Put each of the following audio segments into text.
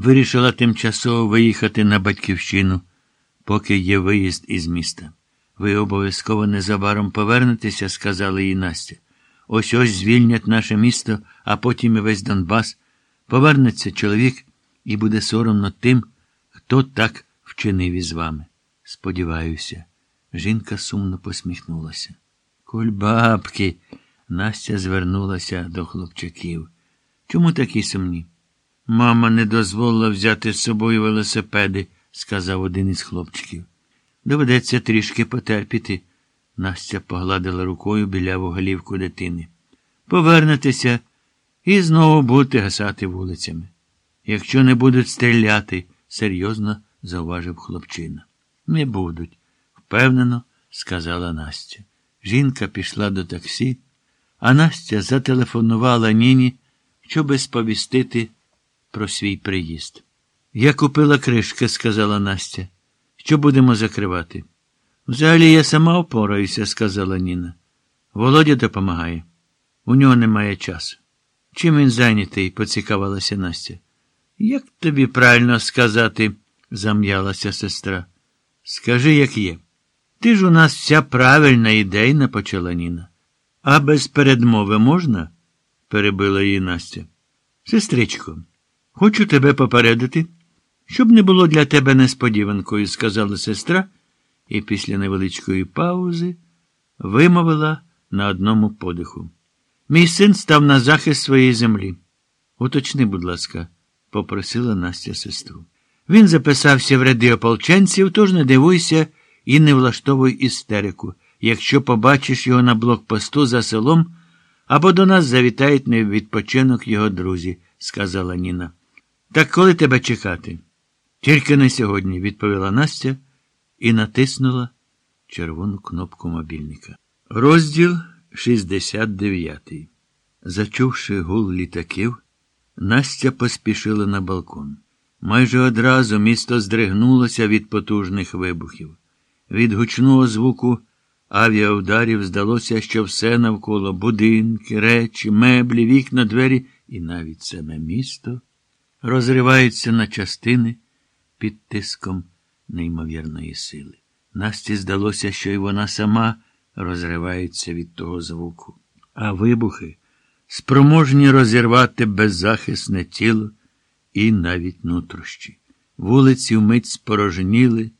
Вирішила тимчасово виїхати на батьківщину, поки є виїзд із міста. Ви обов'язково незабаром повернетеся, сказала їй Настя. Ось ось звільнять наше місто, а потім і весь Донбас. Повернеться чоловік і буде соромно тим, хто так вчинив із вами. Сподіваюся, жінка сумно посміхнулася. Кульбабки. Настя звернулася до хлопчаків. Чому такі сумні? Мама не дозволила взяти з собою велосипеди, сказав один із хлопчиків. Доведеться трішки потерпіти. Настя погладила рукою біляву голівку дитини. Повернетеся і знову будете гасати вулицями. Якщо не будуть стріляти, серйозно зауважив хлопчина. Не будуть, впевнено, сказала Настя. Жінка пішла до таксі, а Настя зателефонувала Ніні, щоби сповістити про свій приїзд. Я купила кришки, сказала Настя. Що будемо закривати? Взагалі я сама впораюся, сказала Ніна. Володя допомагає. У нього немає часу. Чим він зайнятий? поцікавилася Настя. Як тобі правильно сказати, зам'ялася сестра. Скажи, як є. Ти ж у нас вся правильна ідейна, почала Ніна. А без передмови можна? перебила її Настя. Сестричко, хочу тебе попередити, щоб не було для тебе несподіванкою, сказала сестра, і після невеличкої паузи вимовила на одному подиху. Мій син став на захист своєї землі. Уточни, будь ласка, попросила Настя сестру. Він записався в ряди ополченців, тож не дивуйся і не влаштовуй істерику, якщо побачиш його на блокпосту за селом, або до нас завітають на відпочинок його друзі, сказала Ніна. Так коли тебе чекати? Тільки не сьогодні, відповіла Настя і натиснула червону кнопку мобільника. Розділ 69. Зачувши гул літаків, Настя поспішила на балкон. Майже одразу місто здригнулося від потужних вибухів. Від гучного звуку авіаударів здалося, що все навколо будинки, речі, меблі, вікна, двері і навіть саме місто розриваються на частини під тиском неймовірної сили. Насті здалося, що й вона сама розривається від того звуку, а вибухи спроможні розірвати беззахисне тіло і навіть нутрощі. Вулиці вмить спорожніли,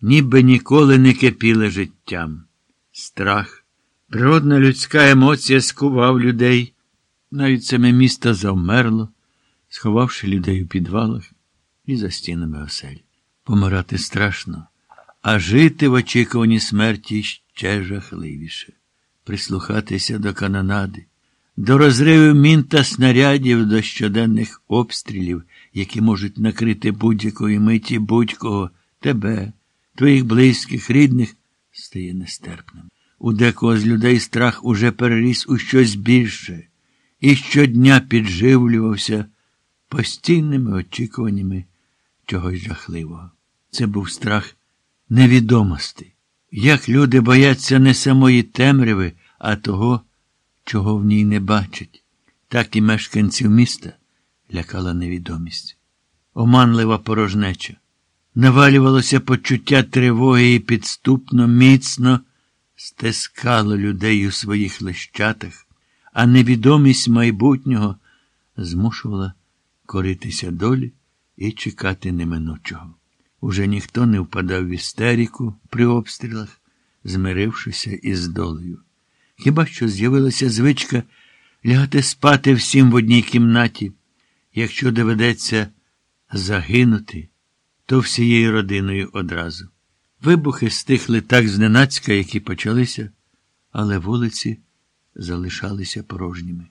ніби ніколи не кипіли життям. Страх, природна людська емоція скував людей. Навіть саме місто завмерло, сховавши людей у підвалах і за стінами осель. Помирати страшно, а жити в очікуванні смерті ще жахливіше, прислухатися до канонади, до розривів мін та снарядів, до щоденних обстрілів, які можуть накрити будь-якої миті будь-кого, тебе, твоїх близьких, рідних, стає нестерпним. У декого з людей страх уже переріс у щось більше і щодня підживлювався постійними очікуваннями чогось жахливого. Це був страх невідомості. Як люди бояться не самої темряви, а того, чого в ній не бачать, так і мешканців міста лякала невідомість. Оманлива порожнеча. Навалювалося почуття тривоги і підступно, міцно стискало людей у своїх лещатах, а невідомість майбутнього змушувала коритися долі і чекати неминучого. Уже ніхто не впадав в істерику при обстрілах, змирившися із долею. Хіба що з'явилася звичка лягати спати всім в одній кімнаті, якщо доведеться загинути, то всією родиною одразу. Вибухи стихли так зненацька, які почалися, але вулиці залишалися порожніми.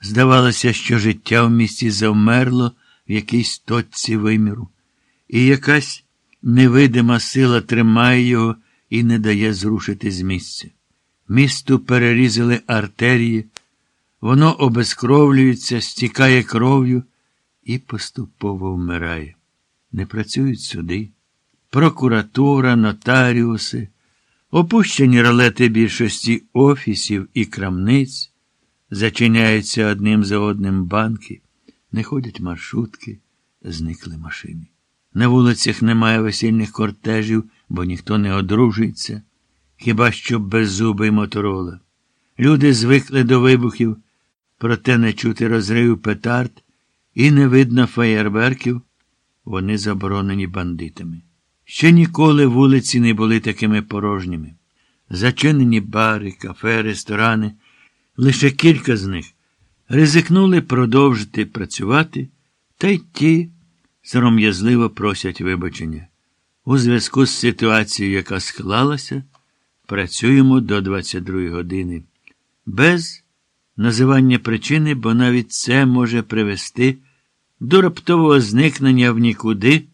Здавалося, що життя в місті завмерло в якійсь точці виміру, і якась невидима сила тримає його і не дає зрушити з місця. Місту перерізали артерії, воно обезкровлюється, стікає кров'ю і поступово вмирає. Не працюють суди, прокуратура, нотаріуси, опущені ролети більшості офісів і крамниць, зачиняються одним за одним банки, не ходять маршрутки, зникли машини. На вулицях немає весільних кортежів, бо ніхто не одружується, хіба що беззубий моторола. Люди звикли до вибухів, проте не чути розривів петард і не видно феєрверків, вони заборонені бандитами. Ще ніколи вулиці не були такими порожніми. Зачинені бари, кафе, ресторани, лише кілька з них ризикнули продовжити працювати, та й ті сором'язливо просять вибачення. У зв'язку з ситуацією, яка склалася, працюємо до 22 години. Без називання причини, бо навіть це може привести до раптового зникнення в нікуди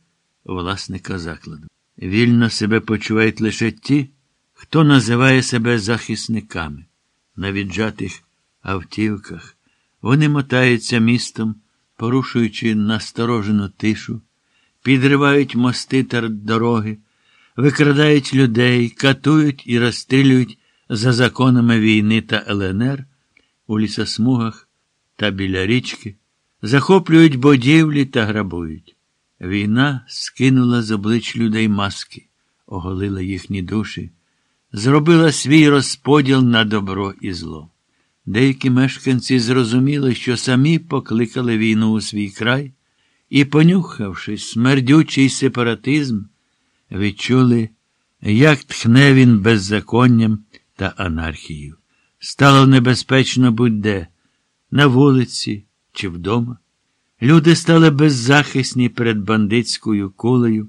власника закладу. Вільно себе почувають лише ті, хто називає себе захисниками. На віджатих автівках вони мотаються містом, порушуючи насторожену тишу, підривають мости та дороги, викрадають людей, катують і розстрілюють за законами війни та ЛНР у лісосмугах та біля річки, захоплюють будівлі та грабують. Війна скинула з облич людей маски, оголила їхні душі, зробила свій розподіл на добро і зло. Деякі мешканці зрозуміли, що самі покликали війну у свій край і, понюхавши смердючий сепаратизм, відчули, як тхне він беззаконням та анархією. Стало небезпечно будь-де, на вулиці чи вдома. Люди стали беззахисні перед бандитською кулею,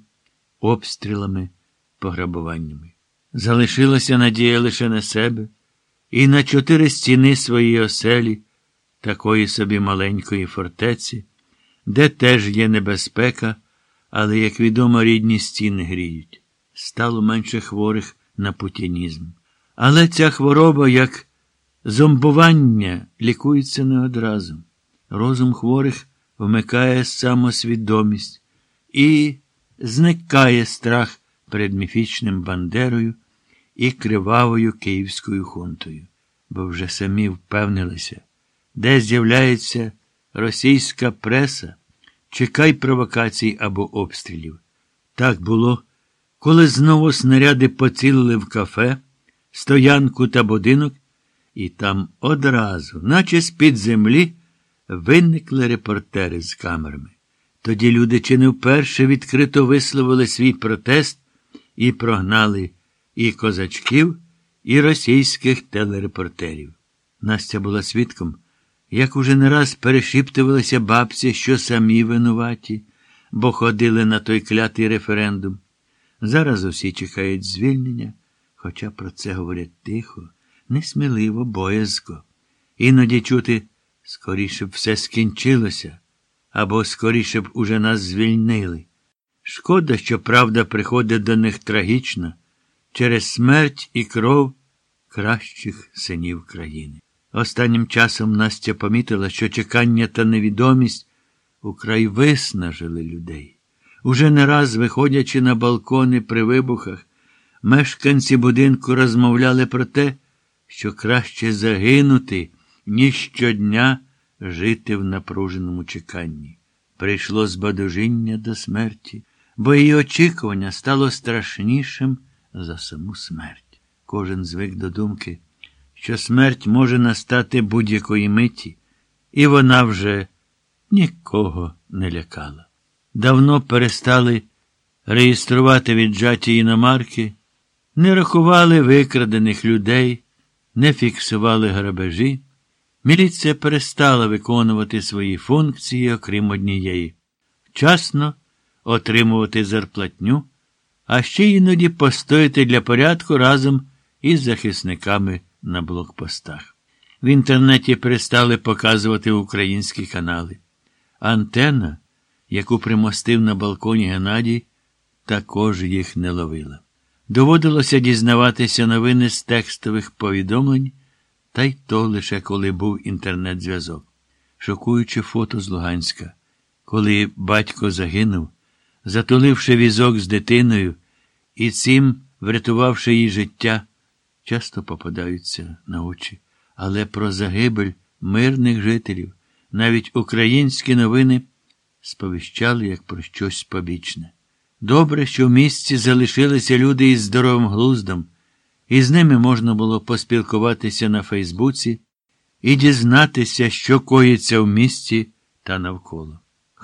обстрілами, пограбуваннями. Залишилася надія лише на себе і на чотири стіни своєї оселі, такої собі маленької фортеці, де теж є небезпека, але, як відомо, рідні стіни гріють. Стало менше хворих на путінізм. Але ця хвороба, як зомбування, лікується не одразу. Розум хворих вмикає самосвідомість і зникає страх перед міфічним Бандерою і кривавою київською хунтою, бо вже самі впевнилися, де з'являється російська преса, чекай провокацій або обстрілів. Так було, коли знову снаряди поцілили в кафе, стоянку та будинок, і там одразу, наче з-під землі, виникли репортери з камерами. Тоді люди чи не вперше відкрито висловили свій протест і прогнали і козачків, і російських телерепортерів. Настя була свідком, як уже не раз перешіптувалися бабці, що самі винуваті, бо ходили на той клятий референдум. Зараз усі чекають звільнення, хоча про це говорять тихо, несміливо, боязко. Іноді чути, скоріше б все скінчилося, або скоріше б уже нас звільнили. Шкода, що правда приходить до них трагічно через смерть і кров кращих синів країни. Останнім часом Настя помітила, що чекання та невідомість украй виснажили людей. Уже не раз, виходячи на балкони при вибухах, мешканці будинку розмовляли про те, що краще загинути, ніж щодня жити в напруженому чеканні. Прийшло збадожіння до смерті, бо її очікування стало страшнішим за саму смерть. Кожен звик до думки, що смерть може настати будь-якої миті, і вона вже нікого не лякала. Давно перестали реєструвати віджаті іномарки, не рахували викрадених людей, не фіксували грабежі. Міліція перестала виконувати свої функції, окрім однієї вчасно отримувати зарплатню а ще іноді постояти для порядку разом із захисниками на блокпостах. В інтернеті перестали показувати українські канали. Антенна, яку примостив на балконі Геннадій, також їх не ловила. Доводилося дізнаватися новини з текстових повідомлень, та й то лише коли був інтернет-зв'язок. Шокуючи фото з Луганська, коли батько загинув, затуливши візок з дитиною і цим, врятувавши її життя, часто попадаються на очі. Але про загибель мирних жителів, навіть українські новини сповіщали як про щось побічне. Добре, що в місті залишилися люди із здоровим глуздом, і з ними можна було поспілкуватися на Фейсбуці і дізнатися, що коїться в місті та навколо.